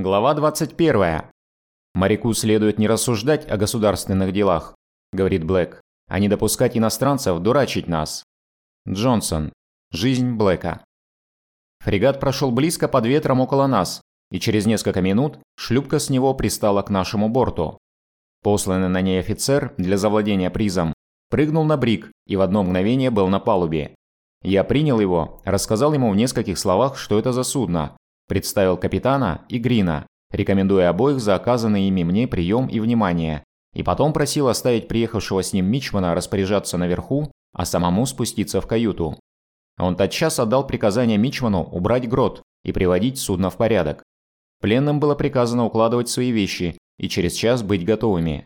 Глава 21. «Моряку следует не рассуждать о государственных делах», – говорит Блэк, – «а не допускать иностранцев дурачить нас». Джонсон. Жизнь Блэка. Фрегат прошел близко под ветром около нас, и через несколько минут шлюпка с него пристала к нашему борту. Посланный на ней офицер для завладения призом прыгнул на брик и в одно мгновение был на палубе. Я принял его, рассказал ему в нескольких словах, что это за судно, Представил капитана и Грина, рекомендуя обоих за оказанный ими мне прием и внимание, и потом просил оставить приехавшего с ним Мичмана распоряжаться наверху, а самому спуститься в каюту. Он тотчас отдал приказание Мичману убрать грот и приводить судно в порядок. Пленным было приказано укладывать свои вещи и через час быть готовыми.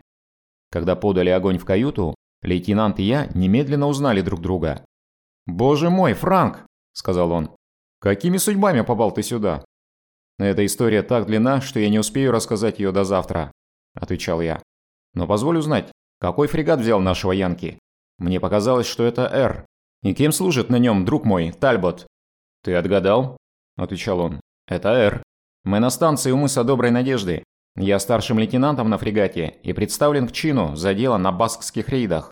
Когда подали огонь в каюту, лейтенант и я немедленно узнали друг друга. «Боже мой, Франк!» – сказал он. «Какими судьбами попал ты сюда?» «Эта история так длинна, что я не успею рассказать ее до завтра», – отвечал я. «Но позволь узнать, какой фрегат взял нашего Янки? Мне показалось, что это «Р». И кем служит на нем, друг мой, Тальбот?» «Ты отгадал?» – отвечал он. «Это «Р». Мы на станции у мыса Доброй Надежды. Я старшим лейтенантом на фрегате и представлен к чину за дело на баскских рейдах.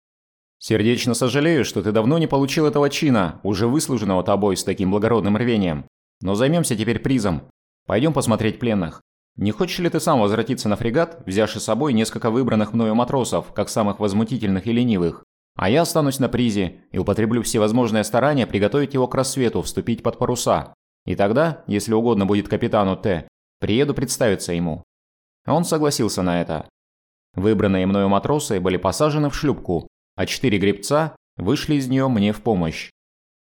Сердечно сожалею, что ты давно не получил этого чина, уже выслуженного тобой с таким благородным рвением. Но займемся теперь призом. Пойдем посмотреть пленных. Не хочешь ли ты сам возвратиться на фрегат, взявши с собой несколько выбранных мною матросов, как самых возмутительных и ленивых? А я останусь на призе и употреблю всевозможные старания приготовить его к рассвету, вступить под паруса. И тогда, если угодно будет капитану Т, приеду представиться ему». Он согласился на это. Выбранные мною матросы были посажены в шлюпку, а четыре гребца вышли из нее мне в помощь.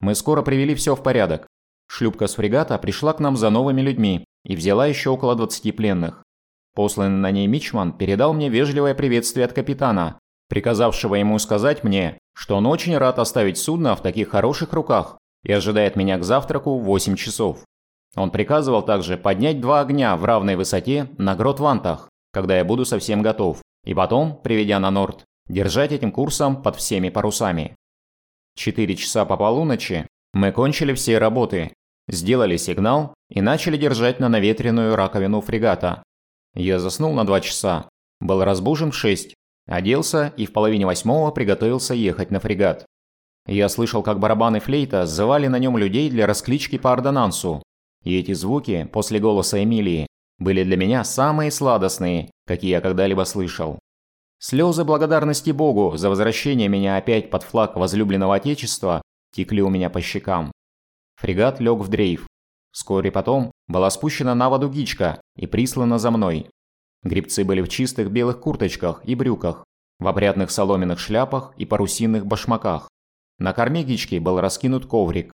Мы скоро привели все в порядок. Шлюпка с фрегата пришла к нам за новыми людьми и взяла еще около 20 пленных. Посланный на ней Мичман передал мне вежливое приветствие от капитана, приказавшего ему сказать мне, что он очень рад оставить судно в таких хороших руках и ожидает меня к завтраку в 8 часов. Он приказывал также поднять два огня в равной высоте на грот-вантах, когда я буду совсем готов, и потом, приведя на норд, держать этим курсом под всеми парусами. Четыре часа по полуночи мы кончили все работы, сделали сигнал и начали держать на наветренную раковину фрегата. Я заснул на два часа, был разбужен в шесть, оделся и в половине восьмого приготовился ехать на фрегат. Я слышал, как барабаны флейта сзывали на нем людей для расклички по ордонансу, и эти звуки, после голоса Эмилии, были для меня самые сладостные, какие я когда-либо слышал. Слезы благодарности Богу за возвращение меня опять под флаг возлюбленного Отечества текли у меня по щекам. Фрегат лег в дрейф. Вскоре потом была спущена на воду гичка и прислана за мной. Грибцы были в чистых белых курточках и брюках, в опрятных соломенных шляпах и парусинных башмаках. На корме гички был раскинут коврик.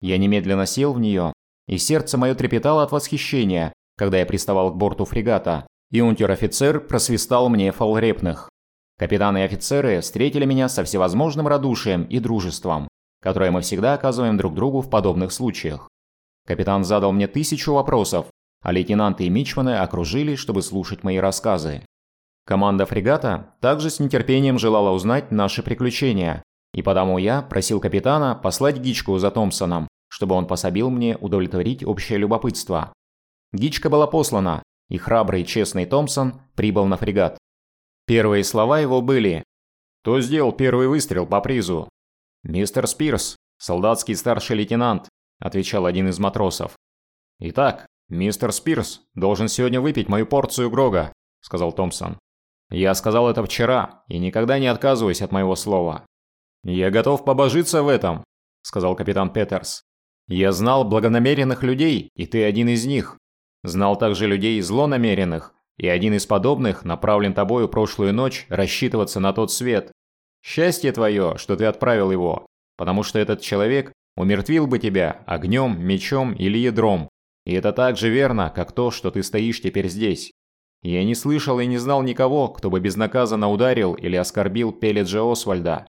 Я немедленно сел в нее, и сердце мое трепетало от восхищения, когда я приставал к борту фрегата, и унтер-офицер просвистал мне фалрепных. Капитаны и офицеры встретили меня со всевозможным радушием и дружеством, которое мы всегда оказываем друг другу в подобных случаях. Капитан задал мне тысячу вопросов, а лейтенанты и мичманы окружили, чтобы слушать мои рассказы. Команда фрегата также с нетерпением желала узнать наши приключения, и потому я просил капитана послать Гичку за Томпсоном, чтобы он пособил мне удовлетворить общее любопытство. Гичка была послана, и храбрый честный Томпсон прибыл на фрегат. Первые слова его были «Кто сделал первый выстрел по призу?» «Мистер Спирс, солдатский старший лейтенант», – отвечал один из матросов. «Итак, мистер Спирс должен сегодня выпить мою порцию Грога», – сказал Томпсон. «Я сказал это вчера и никогда не отказываюсь от моего слова». «Я готов побожиться в этом», – сказал капитан Петерс. «Я знал благонамеренных людей, и ты один из них. Знал также людей злонамеренных, и один из подобных направлен тобою прошлую ночь рассчитываться на тот свет. Счастье твое, что ты отправил его, потому что этот человек умертвил бы тебя огнем, мечом или ядром. И это так же верно, как то, что ты стоишь теперь здесь. Я не слышал и не знал никого, кто бы безнаказанно ударил или оскорбил Пеледжа Освальда.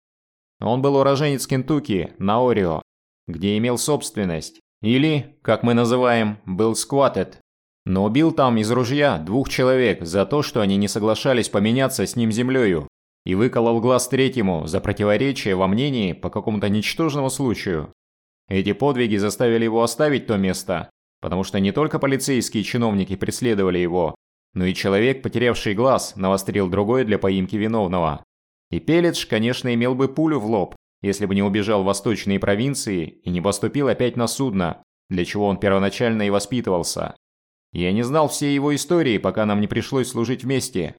Он был уроженец Кентукки, на Орио, где имел собственность, или, как мы называем, был скватет, но убил там из ружья двух человек за то, что они не соглашались поменяться с ним землею, и выколол глаз третьему за противоречие во мнении по какому-то ничтожному случаю. Эти подвиги заставили его оставить то место, потому что не только полицейские чиновники преследовали его, но и человек, потерявший глаз, навострил другой для поимки виновного. И Пеледж, конечно, имел бы пулю в лоб, если бы не убежал в восточные провинции и не поступил опять на судно, для чего он первоначально и воспитывался. Я не знал всей его истории, пока нам не пришлось служить вместе.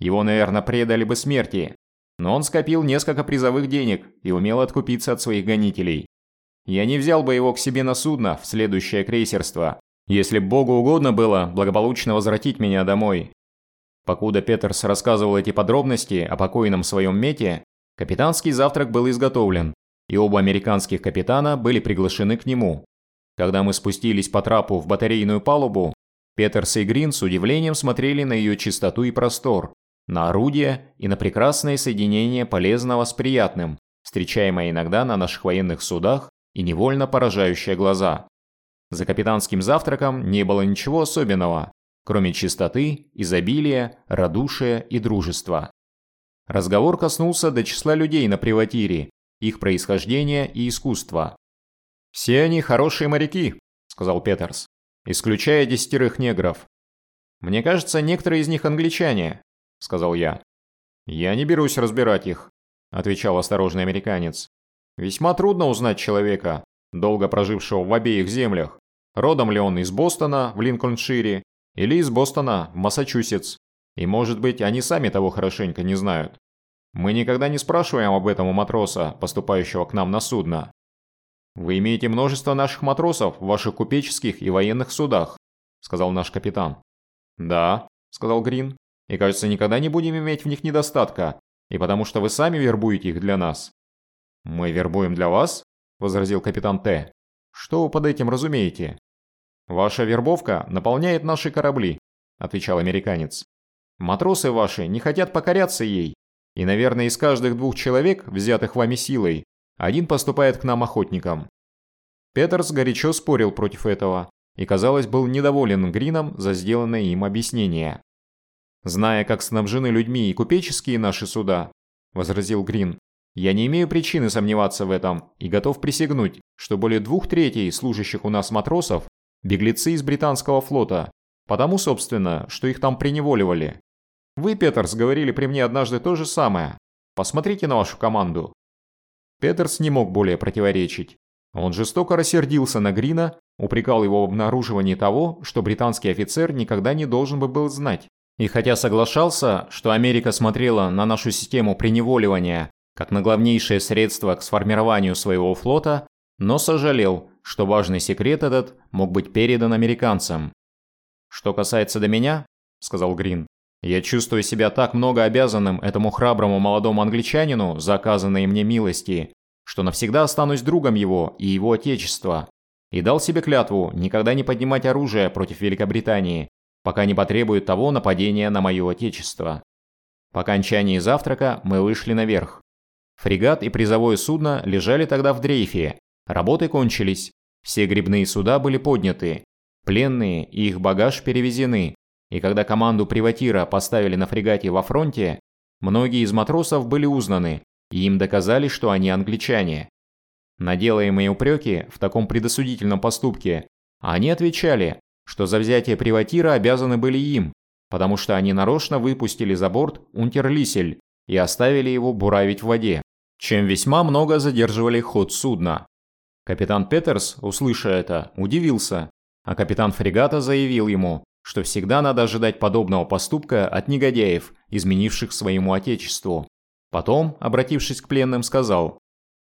Его, наверное, предали бы смерти. Но он скопил несколько призовых денег и умел откупиться от своих гонителей. Я не взял бы его к себе на судно в следующее крейсерство, если Богу угодно было благополучно возвратить меня домой. Покуда Петерс рассказывал эти подробности о покойном своем мете, капитанский завтрак был изготовлен, и оба американских капитана были приглашены к нему. Когда мы спустились по трапу в батарейную палубу, Петерс и Грин с удивлением смотрели на ее чистоту и простор, на орудия и на прекрасное соединение полезного с приятным, встречаемое иногда на наших военных судах и невольно поражающее глаза. За капитанским завтраком не было ничего особенного, кроме чистоты, изобилия, радушия и дружества. Разговор коснулся до числа людей на приватире, их происхождения и искусства. «Все они хорошие моряки», – сказал Петерс, – «исключая десятерых негров. Мне кажется, некоторые из них англичане», – сказал я. «Я не берусь разбирать их», – отвечал осторожный американец. «Весьма трудно узнать человека, долго прожившего в обеих землях, родом ли он из Бостона в Линкольншире или из Бостона в Массачусетс, и может быть они сами того хорошенько не знают. Мы никогда не спрашиваем об этом у матроса, поступающего к нам на судно. Вы имеете множество наших матросов в ваших купеческих и военных судах, сказал наш капитан. Да, сказал Грин, и кажется никогда не будем иметь в них недостатка, и потому что вы сами вербуете их для нас. Мы вербуем для вас? возразил капитан Т. Что вы под этим разумеете? Ваша вербовка наполняет наши корабли, отвечал американец. Матросы ваши не хотят покоряться ей, и, наверное, из каждых двух человек, взятых вами силой, один поступает к нам охотником. Петерс горячо спорил против этого и, казалось, был недоволен Грином за сделанное им объяснение. «Зная, как снабжены людьми и купеческие наши суда», – возразил Грин, – «я не имею причины сомневаться в этом и готов присягнуть, что более двух третей служащих у нас матросов – беглецы из британского флота, потому, собственно, что их там преневоливали. Вы, Петерс, говорили при мне однажды то же самое. Посмотрите на вашу команду». Петерс не мог более противоречить. Он жестоко рассердился на Грина, упрекал его в обнаруживании того, что британский офицер никогда не должен бы был знать. И хотя соглашался, что Америка смотрела на нашу систему преневоливания как на главнейшее средство к сформированию своего флота, но сожалел, что важный секрет этот мог быть передан американцам. «Что касается до меня», – сказал Грин, я чувствую себя так много обязанным этому храброму молодому англичанину за оказанные мне милости, что навсегда останусь другом его и его отечества. И дал себе клятву никогда не поднимать оружие против Великобритании, пока не потребует того нападения на мое отечество. По окончании завтрака мы вышли наверх. Фрегат и призовое судно лежали тогда в дрейфе. Работы кончились. Все грибные суда были подняты. Пленные и их багаж перевезены. И когда команду приватира поставили на фрегате во фронте, многие из матросов были узнаны, и им доказали, что они англичане. На делаемые упреки в таком предосудительном поступке они отвечали, что за взятие приватира обязаны были им, потому что они нарочно выпустили за борт унтерлисель и оставили его буравить в воде, чем весьма много задерживали ход судна. Капитан Петерс, услыша это, удивился, а капитан фрегата заявил ему, что всегда надо ожидать подобного поступка от негодяев, изменивших своему отечеству. Потом, обратившись к пленным, сказал,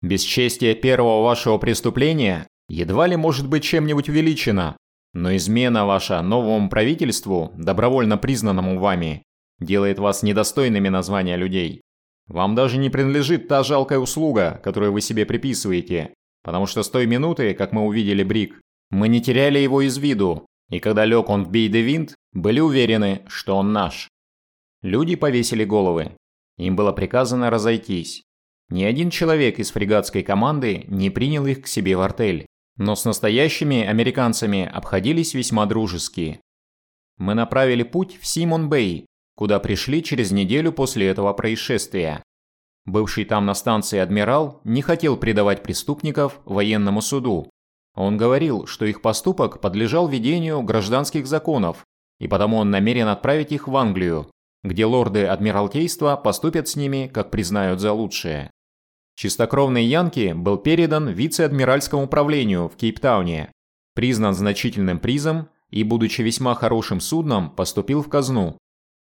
«Бесчестие первого вашего преступления едва ли может быть чем-нибудь увеличено, но измена ваша новому правительству, добровольно признанному вами, делает вас недостойными названия людей. Вам даже не принадлежит та жалкая услуга, которую вы себе приписываете, потому что с той минуты, как мы увидели Брик, мы не теряли его из виду, и когда лег он в Бейдевинт, были уверены, что он наш. Люди повесили головы. Им было приказано разойтись. Ни один человек из фрегатской команды не принял их к себе в артель, но с настоящими американцами обходились весьма дружески. Мы направили путь в Симон-Бэй, куда пришли через неделю после этого происшествия. Бывший там на станции адмирал не хотел предавать преступников военному суду, Он говорил, что их поступок подлежал ведению гражданских законов, и потому он намерен отправить их в Англию, где лорды Адмиралтейства поступят с ними, как признают за лучшее. Чистокровный Янки был передан вице-адмиральскому управлению в Кейптауне, признан значительным призом и, будучи весьма хорошим судном, поступил в казну.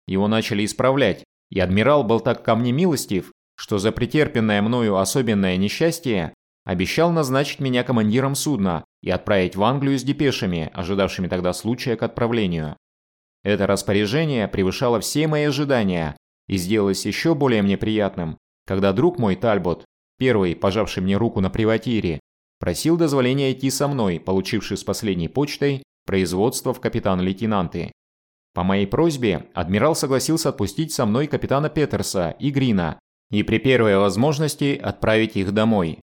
Его начали исправлять, и адмирал был так ко мне милостив, что за претерпенное мною особенное несчастье обещал назначить меня командиром судна и отправить в Англию с депешами, ожидавшими тогда случая к отправлению. Это распоряжение превышало все мои ожидания и сделалось еще более мне приятным, когда друг мой Тальбот, первый, пожавший мне руку на приватире, просил дозволения идти со мной, получивший с последней почтой производство в капитан-лейтенанты. По моей просьбе адмирал согласился отпустить со мной капитана Петерса и Грина и при первой возможности отправить их домой.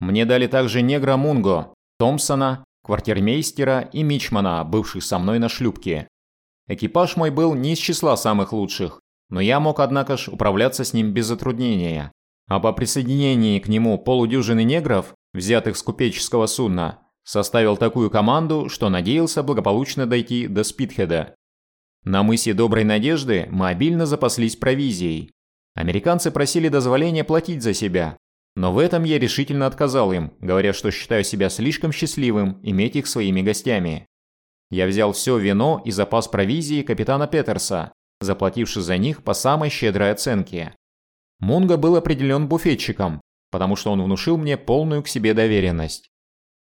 Мне дали также негра Мунго, Томпсона, квартирмейстера и Мичмана, бывших со мной на шлюпке. Экипаж мой был не из числа самых лучших, но я мог, однако ж, управляться с ним без затруднения. А по присоединении к нему полудюжины негров, взятых с купеческого судна, составил такую команду, что надеялся благополучно дойти до Спитхеда. На мысе Доброй Надежды мы обильно запаслись провизией. Американцы просили дозволения платить за себя, но в этом я решительно отказал им, говоря, что считаю себя слишком счастливым иметь их своими гостями. Я взял все вино и запас провизии капитана Петерса, заплативши за них по самой щедрой оценке. Мунга был определен буфетчиком, потому что он внушил мне полную к себе доверенность.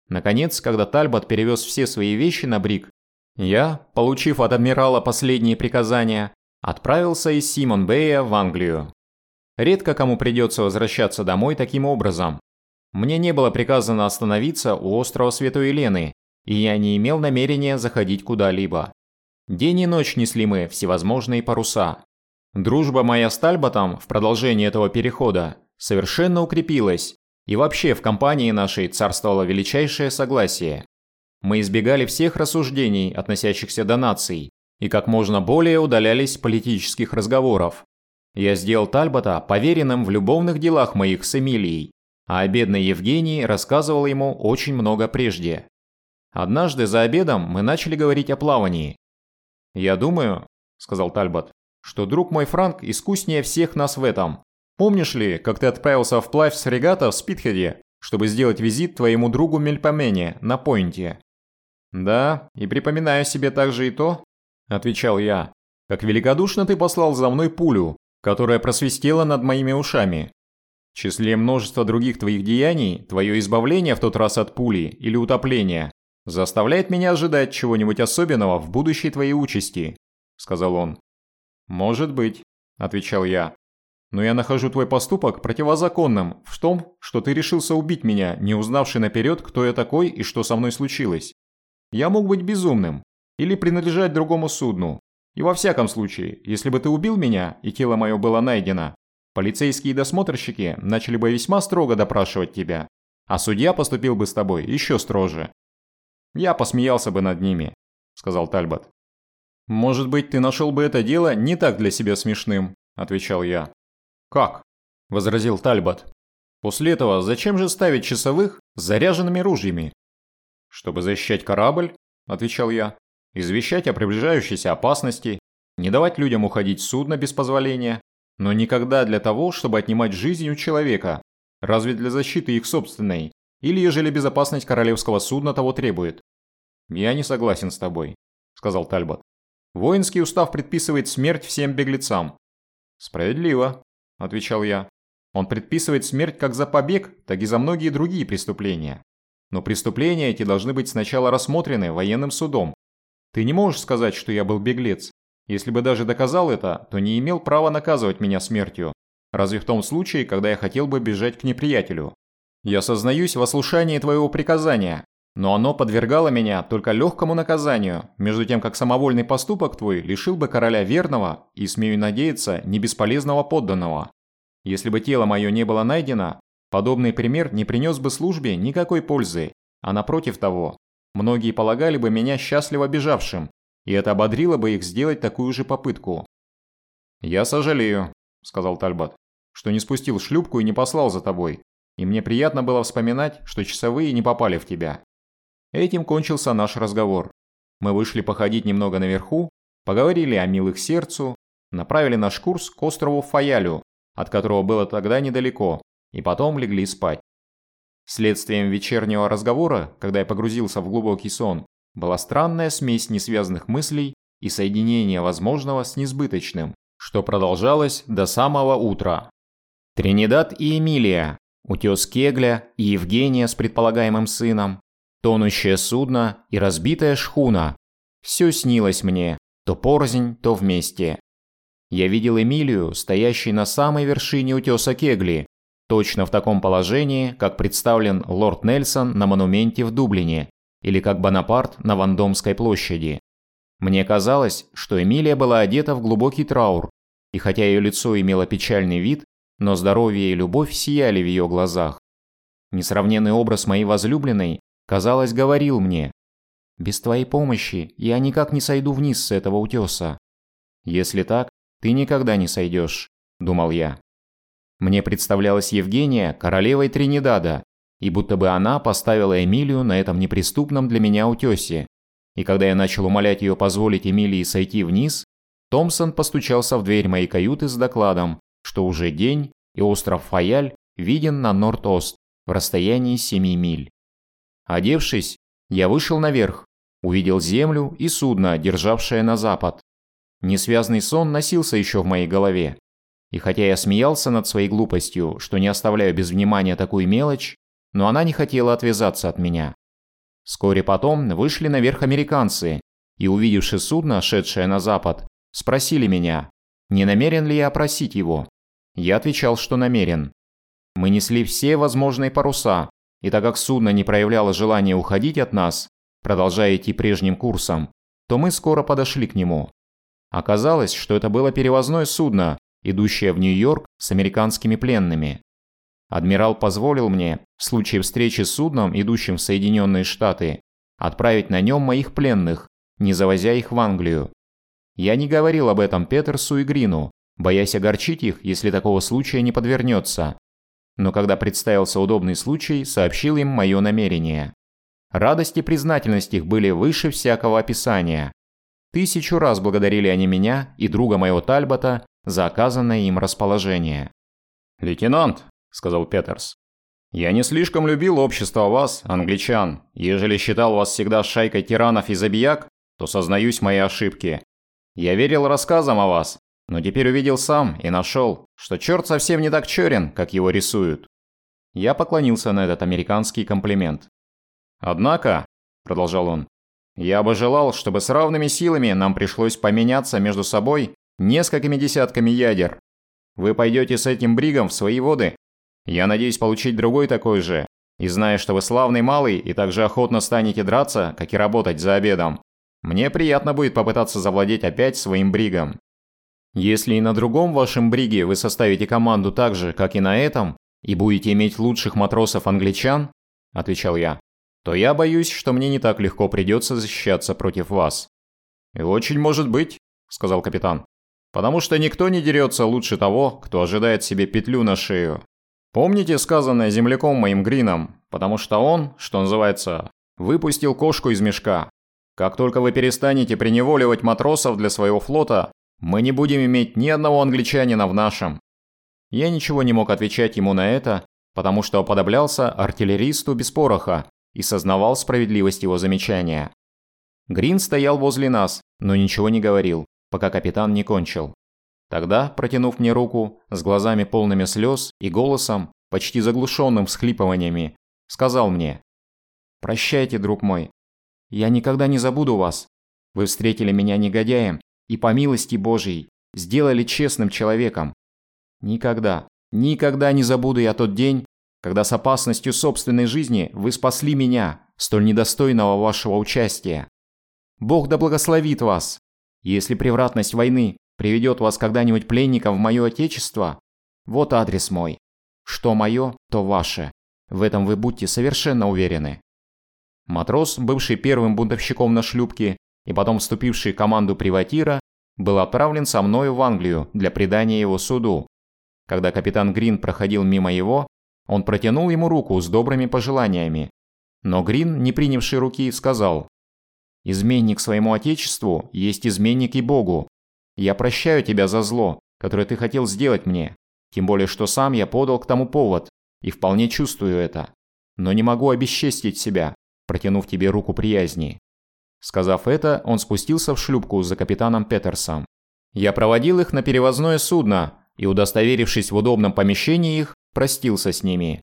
Наконец, когда Тальбот перевез все свои вещи на Брик, я, получив от адмирала последние приказания, отправился из Симон-Бэя в Англию. Редко кому придется возвращаться домой таким образом. Мне не было приказано остановиться у острова Святой Елены, и я не имел намерения заходить куда-либо. День и ночь несли мы всевозможные паруса. Дружба моя с Тальботом в продолжении этого перехода совершенно укрепилась, и вообще в компании нашей царствовало величайшее согласие. Мы избегали всех рассуждений, относящихся до наций, и как можно более удалялись политических разговоров. Я сделал Тальбота поверенным в любовных делах моих с Эмилией, а о бедной Евгении рассказывал ему очень много прежде. Однажды за обедом мы начали говорить о плавании. «Я думаю», – сказал Тальбот, – «что друг мой Франк искуснее всех нас в этом. Помнишь ли, как ты отправился вплавь с регата в Спитхеде, чтобы сделать визит твоему другу Мельпомене на Пойнте?» «Да, и припоминаю себе также и то», – отвечал я, – «как великодушно ты послал за мной пулю, которая просвистела над моими ушами. В числе множества других твоих деяний, твое избавление в тот раз от пули или утопления заставляет меня ожидать чего-нибудь особенного в будущей твоей участи», – сказал он. «Может быть», – отвечал я. Но я нахожу твой поступок противозаконным в том, что ты решился убить меня, не узнавши наперед, кто я такой и что со мной случилось. Я мог быть безумным или принадлежать другому судну. И во всяком случае, если бы ты убил меня и тело мое было найдено, полицейские досмотрщики начали бы весьма строго допрашивать тебя, а судья поступил бы с тобой еще строже. Я посмеялся бы над ними, сказал Тальбот. Может быть, ты нашел бы это дело не так для себя смешным, отвечал я. «Как?» – возразил Тальбот. «После этого зачем же ставить часовых с заряженными ружьями?» «Чтобы защищать корабль», – отвечал я, – «извещать о приближающейся опасности, не давать людям уходить с судна без позволения, но никогда для того, чтобы отнимать жизнь у человека, разве для защиты их собственной, или ежели безопасность королевского судна того требует». «Я не согласен с тобой», – сказал Тальбот. «Воинский устав предписывает смерть всем беглецам». «Справедливо», отвечал я. Он предписывает смерть как за побег, так и за многие другие преступления. Но преступления эти должны быть сначала рассмотрены военным судом. Ты не можешь сказать, что я был беглец. Если бы даже доказал это, то не имел права наказывать меня смертью. Разве в том случае, когда я хотел бы бежать к неприятелю. Я сознаюсь в ослушании твоего приказания, но оно подвергало меня только легкому наказанию, между тем как самовольный поступок твой лишил бы короля верного и, смею надеяться, не бесполезного подданного. Если бы тело мое не было найдено, подобный пример не принес бы службе никакой пользы, а напротив того, многие полагали бы меня счастливо бежавшим, и это ободрило бы их сделать такую же попытку. «Я сожалею», – сказал Тальбот, – «что не спустил шлюпку и не послал за тобой, и мне приятно было вспоминать, что часовые не попали в тебя. Этим кончился наш разговор. Мы вышли походить немного наверху, поговорили о милых сердцу, направили наш курс к острову Фаялю, от которого было тогда недалеко, и потом легли спать. Следствием вечернего разговора, когда я погрузился в глубокий сон, была странная смесь несвязанных мыслей и соединение возможного с несбыточным, что продолжалось до самого утра. Тринидад и Эмилия, утес Кегля и Евгения с предполагаемым сыном, тонущее судно и разбитая шхуна. Все снилось мне, то порознь, то вместе. Я видел Эмилию, стоящей на самой вершине утеса Кегли, точно в таком положении, как представлен лорд Нельсон на монументе в Дублине, или как Бонапарт на Вандомской площади. Мне казалось, что Эмилия была одета в глубокий траур, и хотя ее лицо имело печальный вид, но здоровье и любовь сияли в ее глазах. Несравненный образ моей возлюбленной, казалось, говорил мне, «Без твоей помощи я никак не сойду вниз с этого утеса». Если так, ты никогда не сойдешь», – думал я. Мне представлялась Евгения королевой Тринидада, и будто бы она поставила Эмилию на этом неприступном для меня утесе. И когда я начал умолять ее позволить Эмилии сойти вниз, Томпсон постучался в дверь моей каюты с докладом, что уже день, и остров Фаяль виден на Норд-Ост в расстоянии 7 миль. Одевшись, я вышел наверх, увидел землю и судно, державшее на запад. Несвязный сон носился еще в моей голове. И хотя я смеялся над своей глупостью, что не оставляю без внимания такую мелочь, но она не хотела отвязаться от меня. Вскоре потом вышли наверх американцы и, увидевши судно, шедшее на запад, спросили меня, не намерен ли я опросить его. Я отвечал, что намерен. Мы несли все возможные паруса, и так как судно не проявляло желания уходить от нас, продолжая идти прежним курсом, то мы скоро подошли к нему. Оказалось, что это было перевозное судно, идущее в Нью-Йорк с американскими пленными. Адмирал позволил мне, в случае встречи с судном, идущим в Соединенные Штаты, отправить на нем моих пленных, не завозя их в Англию. Я не говорил об этом Петерсу и Грину, боясь огорчить их, если такого случая не подвернется. Но когда представился удобный случай, сообщил им мое намерение. Радость и признательность их были выше всякого описания. Тысячу раз благодарили они меня и друга моего Тальбота за оказанное им расположение. «Лейтенант», – сказал Петерс, – «я не слишком любил общество вас, англичан. Ежели считал вас всегда шайкой тиранов и забияк, то сознаюсь моей ошибке. Я верил рассказам о вас, но теперь увидел сам и нашел, что черт совсем не так черен, как его рисуют». Я поклонился на этот американский комплимент. «Однако», – продолжал он, я бы желал, чтобы с равными силами нам пришлось поменяться между собой несколькими десятками ядер. Вы пойдете с этим бригом в свои воды. Я надеюсь получить другой такой же. И зная, что вы славный малый и также охотно станете драться, как и работать за обедом, мне приятно будет попытаться завладеть опять своим бригом. Если и на другом вашем бриге вы составите команду так же, как и на этом, и будете иметь лучших матросов-англичан, отвечал я, то я боюсь, что мне не так легко придется защищаться против вас». «И очень может быть», – сказал капитан. «Потому что никто не дерется лучше того, кто ожидает себе петлю на шею. Помните сказанное земляком моим Грином? Потому что он, что называется, выпустил кошку из мешка. Как только вы перестанете преневоливать матросов для своего флота, мы не будем иметь ни одного англичанина в нашем». Я ничего не мог отвечать ему на это, потому что уподоблялся артиллеристу без пороха, и сознавал справедливость его замечания. Грин стоял возле нас, но ничего не говорил, пока капитан не кончил. Тогда, протянув мне руку, с глазами полными слез и голосом, почти заглушенным всхлипываниями, сказал мне «Прощайте, друг мой. Я никогда не забуду вас. Вы встретили меня негодяем и, по милости Божьей, сделали честным человеком. Никогда, никогда не забуду я тот день, когда с опасностью собственной жизни вы спасли меня, столь недостойного вашего участия. Бог да благословит вас. Если превратность войны приведет вас когда-нибудь пленником в мое отечество, вот адрес мой. Что мое, то ваше. В этом вы будьте совершенно уверены. Матрос, бывший первым бунтовщиком на шлюпке и потом вступивший в команду приватира, был отправлен со мною в Англию для предания его суду. Когда капитан Грин проходил мимо его, он протянул ему руку с добрыми пожеланиями. Но Грин, не принявший руки, сказал, «Изменник своему отечеству есть изменник и Богу. Я прощаю тебя за зло, которое ты хотел сделать мне, тем более что сам я подал к тому повод и вполне чувствую это. Но не могу обесчестить себя, протянув тебе руку приязни». Сказав это, он спустился в шлюпку за капитаном Петерсом. Я проводил их на перевозное судно и, удостоверившись в удобном помещении их, простился с ними.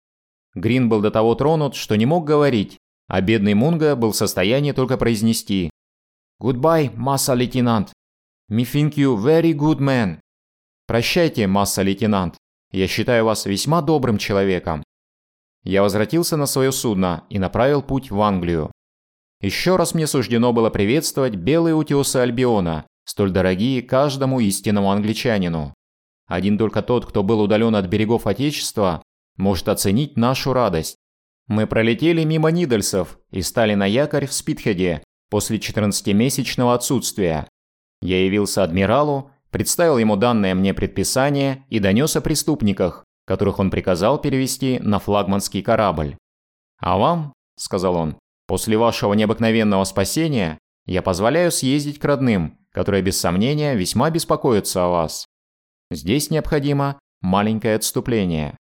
Грин был до того тронут, что не мог говорить, а бедный Мунга был в состоянии только произнести «Goodbye, масса лейтенант. Me think you very good man». «Прощайте, масса лейтенант. Я считаю вас весьма добрым человеком». Я возвратился на свое судно и направил путь в Англию. Еще раз мне суждено было приветствовать белые утесы Альбиона, столь дорогие каждому истинному англичанину. Один только тот, кто был удален от берегов Отечества, может оценить нашу радость. Мы пролетели мимо Нидальсов и стали на якорь в Спитхеде после 14-месячного отсутствия. Я явился адмиралу, представил ему данное мне предписание и донес о преступниках, которых он приказал перевести на флагманский корабль. «А вам», – сказал он, – «после вашего необыкновенного спасения я позволяю съездить к родным, которые без сомнения весьма беспокоятся о вас. Здесь необходимо маленькое отступление.